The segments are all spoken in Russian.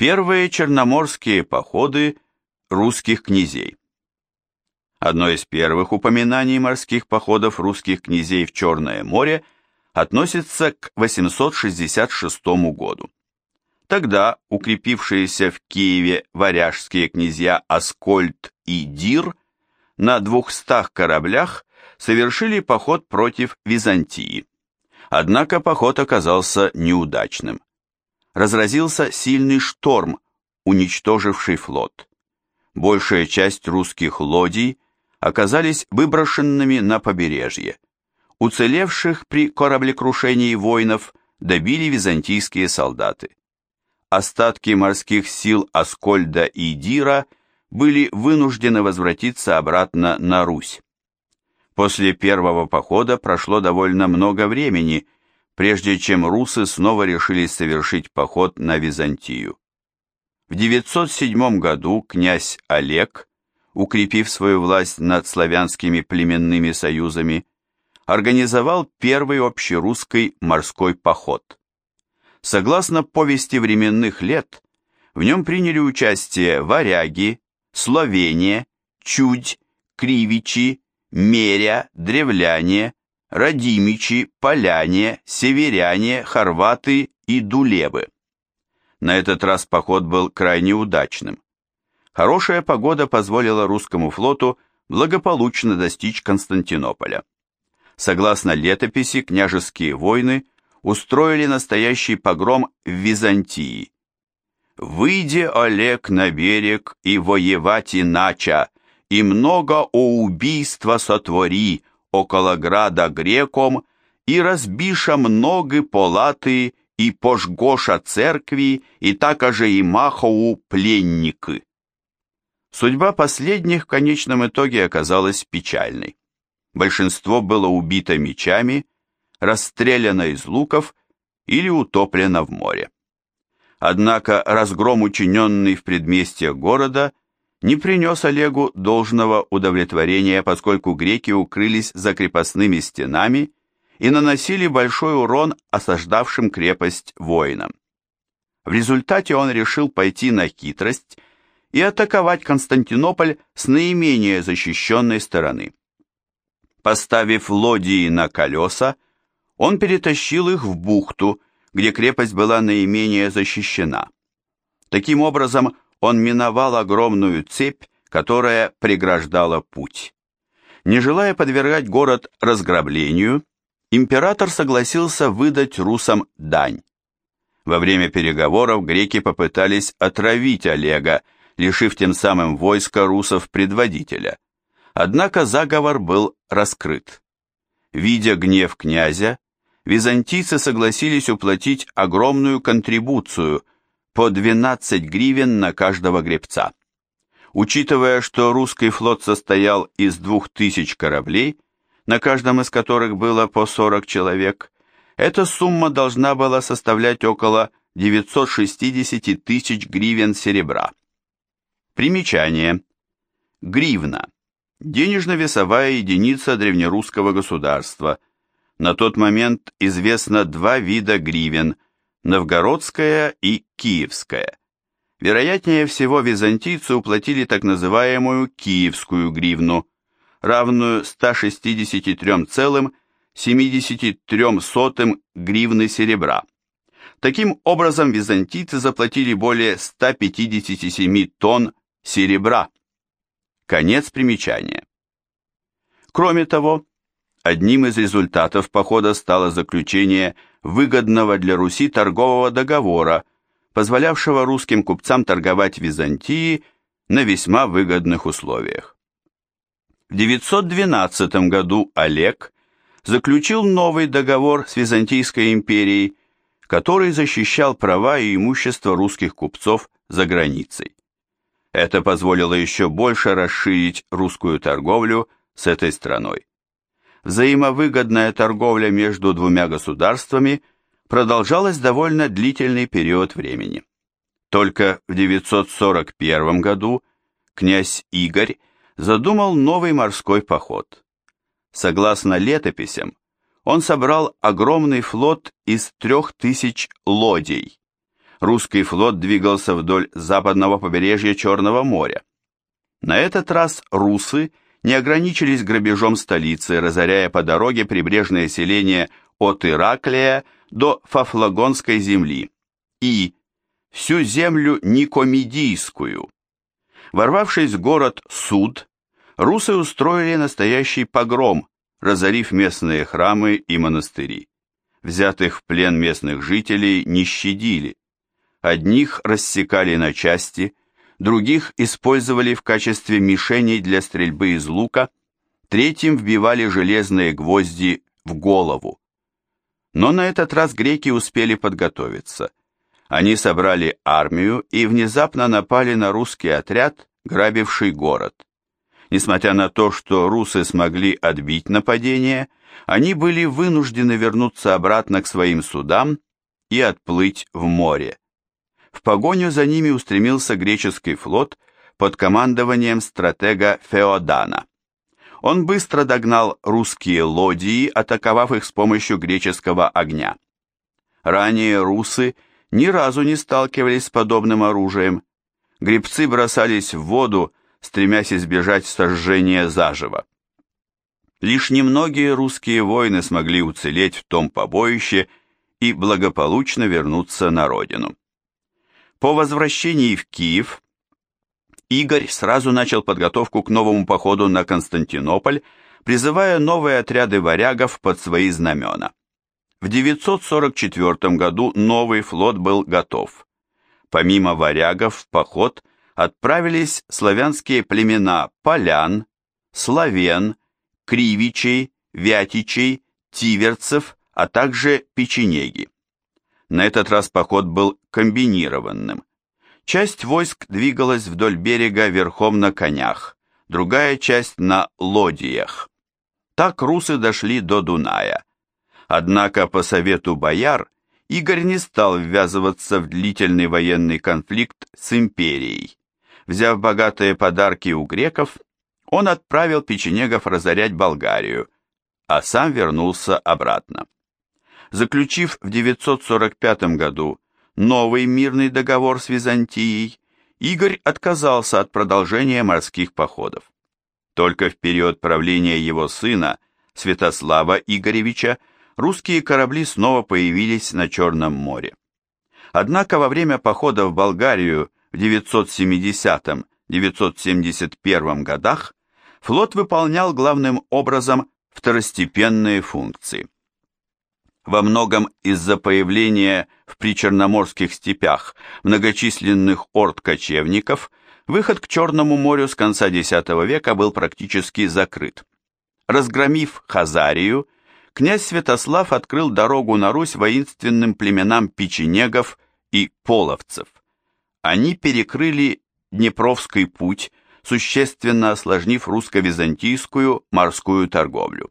Первые черноморские походы русских князей. Одно из первых упоминаний морских походов русских князей в Черное море относится к 866 году. Тогда укрепившиеся в Киеве варяжские князья Аскольд и Дир на 200 кораблях совершили поход против Византии. Однако поход оказался неудачным. Разразился сильный шторм, уничтоживший флот. Большая часть русских лодий оказались выброшенными на побережье. Уцелевших при кораблекрушении воинов добили византийские солдаты остатки морских сил Аскольда и Дира были вынуждены возвратиться обратно на Русь. После первого похода прошло довольно много времени, прежде чем русы снова решились совершить поход на Византию. В 907 году князь Олег, укрепив свою власть над славянскими племенными союзами, организовал первый общерусский морской поход. Согласно повести временных лет, в нем приняли участие варяги, Словения, Чудь, Кривичи, Меря, Древляне, Радимичи, Поляне, Северяне, Хорваты и Дулебы. На этот раз поход был крайне удачным. Хорошая погода позволила русскому флоту благополучно достичь Константинополя. Согласно летописи, княжеские войны устроили настоящий погром в Византии. «Выйди, Олег, на берег и воевать иначе, и много о убийства сотвори около града греком, и разбиша много полаты, и пожгоша церкви, и также и махоу пленники». Судьба последних в конечном итоге оказалась печальной. Большинство было убито мечами, расстреляна из луков или утоплена в море. Однако разгром, учиненный в предместьях города, не принес Олегу должного удовлетворения, поскольку греки укрылись за крепостными стенами и наносили большой урон осаждавшим крепость воинам. В результате он решил пойти на хитрость и атаковать Константинополь с наименее защищенной стороны. Поставив лодии на колеса, он перетащил их в бухту, где крепость была наименее защищена. Таким образом, он миновал огромную цепь, которая преграждала путь. Не желая подвергать город разграблению, император согласился выдать русам дань. Во время переговоров греки попытались отравить Олега, лишив тем самым войска русов предводителя. Однако заговор был раскрыт. Видя гнев князя, византийцы согласились уплатить огромную контрибуцию по 12 гривен на каждого гребца. Учитывая, что русский флот состоял из 2000 кораблей, на каждом из которых было по 40 человек, эта сумма должна была составлять около 960 тысяч гривен серебра. Примечание. Гривна. Денежно-весовая единица древнерусского государства – на тот момент известно два вида гривен – новгородская и киевская. Вероятнее всего, византийцы уплатили так называемую киевскую гривну, равную 163,73 гривны серебра. Таким образом, византийцы заплатили более 157 тонн серебра. Конец примечания. Кроме того, Одним из результатов похода стало заключение выгодного для Руси торгового договора, позволявшего русским купцам торговать в Византии на весьма выгодных условиях. В 912 году Олег заключил новый договор с Византийской империей, который защищал права и имущество русских купцов за границей. Это позволило еще больше расширить русскую торговлю с этой страной взаимовыгодная торговля между двумя государствами продолжалась довольно длительный период времени. Только в 941 году князь Игорь задумал новый морской поход. Согласно летописям, он собрал огромный флот из трех тысяч лодей. русский флот двигался вдоль западного побережья Черного моря. На этот раз русы не ограничились грабежом столицы, разоряя по дороге прибрежное селение от Ираклия до Фафлагонской земли и всю землю Никомидийскую. Ворвавшись в город Суд, русы устроили настоящий погром, разорив местные храмы и монастыри. Взятых в плен местных жителей не щадили. Одних рассекали на части, других использовали в качестве мишеней для стрельбы из лука, третьим вбивали железные гвозди в голову. Но на этот раз греки успели подготовиться. Они собрали армию и внезапно напали на русский отряд, грабивший город. Несмотря на то, что русы смогли отбить нападение, они были вынуждены вернуться обратно к своим судам и отплыть в море. В погоню за ними устремился греческий флот под командованием стратега Феодана. Он быстро догнал русские лодии, атаковав их с помощью греческого огня. Ранее русы ни разу не сталкивались с подобным оружием. Гребцы бросались в воду, стремясь избежать сожжения заживо. Лишь немногие русские воины смогли уцелеть в том побоище и благополучно вернуться на родину. По возвращении в Киев Игорь сразу начал подготовку к новому походу на Константинополь, призывая новые отряды варягов под свои знамена. В 944 году новый флот был готов. Помимо варягов в поход отправились славянские племена полян, славен, кривичей, вятичей, тиверцев, а также печенеги. На этот раз поход был комбинированным. Часть войск двигалась вдоль берега верхом на конях, другая часть на лодиях. Так русы дошли до Дуная. Однако по совету бояр Игорь не стал ввязываться в длительный военный конфликт с империей. Взяв богатые подарки у греков, он отправил печенегов разорять Болгарию, а сам вернулся обратно. Заключив в 945 году новый мирный договор с Византией, Игорь отказался от продолжения морских походов. Только в период правления его сына, Святослава Игоревича, русские корабли снова появились на Черном море. Однако во время похода в Болгарию в 970-971 годах флот выполнял главным образом второстепенные функции. Во многом из-за появления в причерноморских степях многочисленных орд кочевников выход к Черному морю с конца X века был практически закрыт. Разгромив Хазарию, князь Святослав открыл дорогу на Русь воинственным племенам печенегов и половцев. Они перекрыли Днепровский путь, существенно осложнив русско-византийскую морскую торговлю.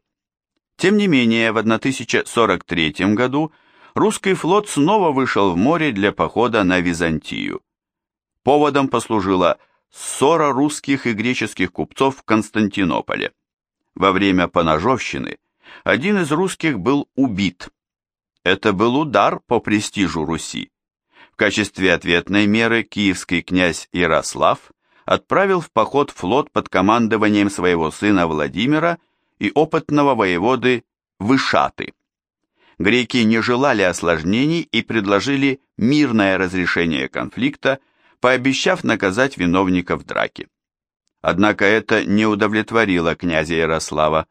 Тем не менее, в 1043 году русский флот снова вышел в море для похода на Византию. Поводом послужила ссора русских и греческих купцов в Константинополе. Во время поножовщины один из русских был убит. Это был удар по престижу Руси. В качестве ответной меры киевский князь Ярослав отправил в поход флот под командованием своего сына Владимира и опытного воеводы Вышаты. Греки не желали осложнений и предложили мирное разрешение конфликта, пообещав наказать виновников драки. Однако это не удовлетворило князя Ярослава.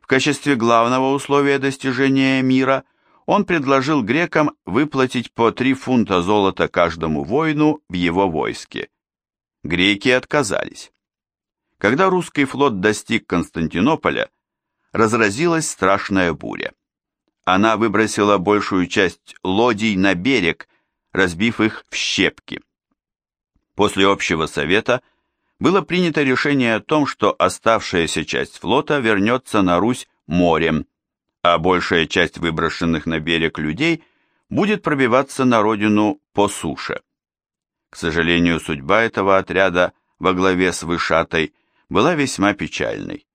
В качестве главного условия достижения мира он предложил грекам выплатить по 3 фунта золота каждому воину в его войске. Греки отказались. Когда русский флот достиг Константинополя, разразилась страшная буря. Она выбросила большую часть лодий на берег, разбив их в щепки. После общего совета было принято решение о том, что оставшаяся часть флота вернется на Русь морем, а большая часть выброшенных на берег людей будет пробиваться на родину по суше. К сожалению, судьба этого отряда во главе с Вышатой была весьма печальной.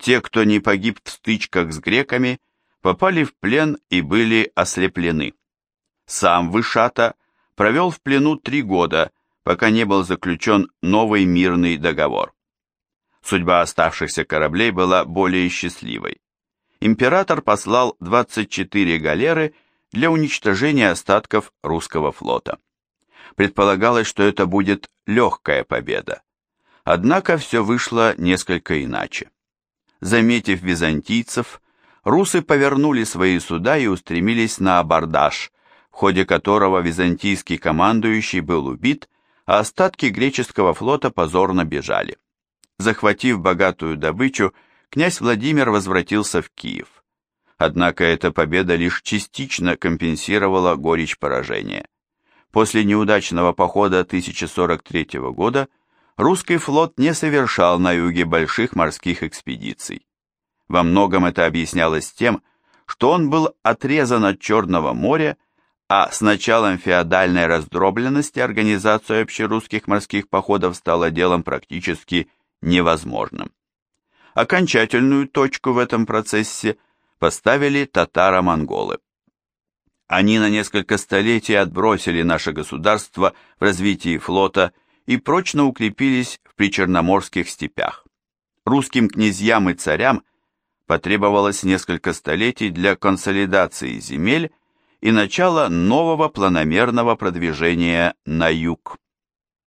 Те, кто не погиб в стычках с греками, попали в плен и были ослеплены. Сам Вышата провел в плену три года, пока не был заключен новый мирный договор. Судьба оставшихся кораблей была более счастливой. Император послал 24 галеры для уничтожения остатков русского флота. Предполагалось, что это будет легкая победа. Однако все вышло несколько иначе. Заметив византийцев, русы повернули свои суда и устремились на абордаж, в ходе которого византийский командующий был убит, а остатки греческого флота позорно бежали. Захватив богатую добычу, князь Владимир возвратился в Киев. Однако эта победа лишь частично компенсировала горечь поражения. После неудачного похода 1043 года русский флот не совершал на юге больших морских экспедиций. Во многом это объяснялось тем, что он был отрезан от Черного моря, а с началом феодальной раздробленности организация общерусских морских походов стала делом практически невозможным. Окончательную точку в этом процессе поставили татаро-монголы. Они на несколько столетий отбросили наше государство в развитии флота и прочно укрепились в причерноморских степях. Русским князьям и царям потребовалось несколько столетий для консолидации земель и начала нового планомерного продвижения на юг.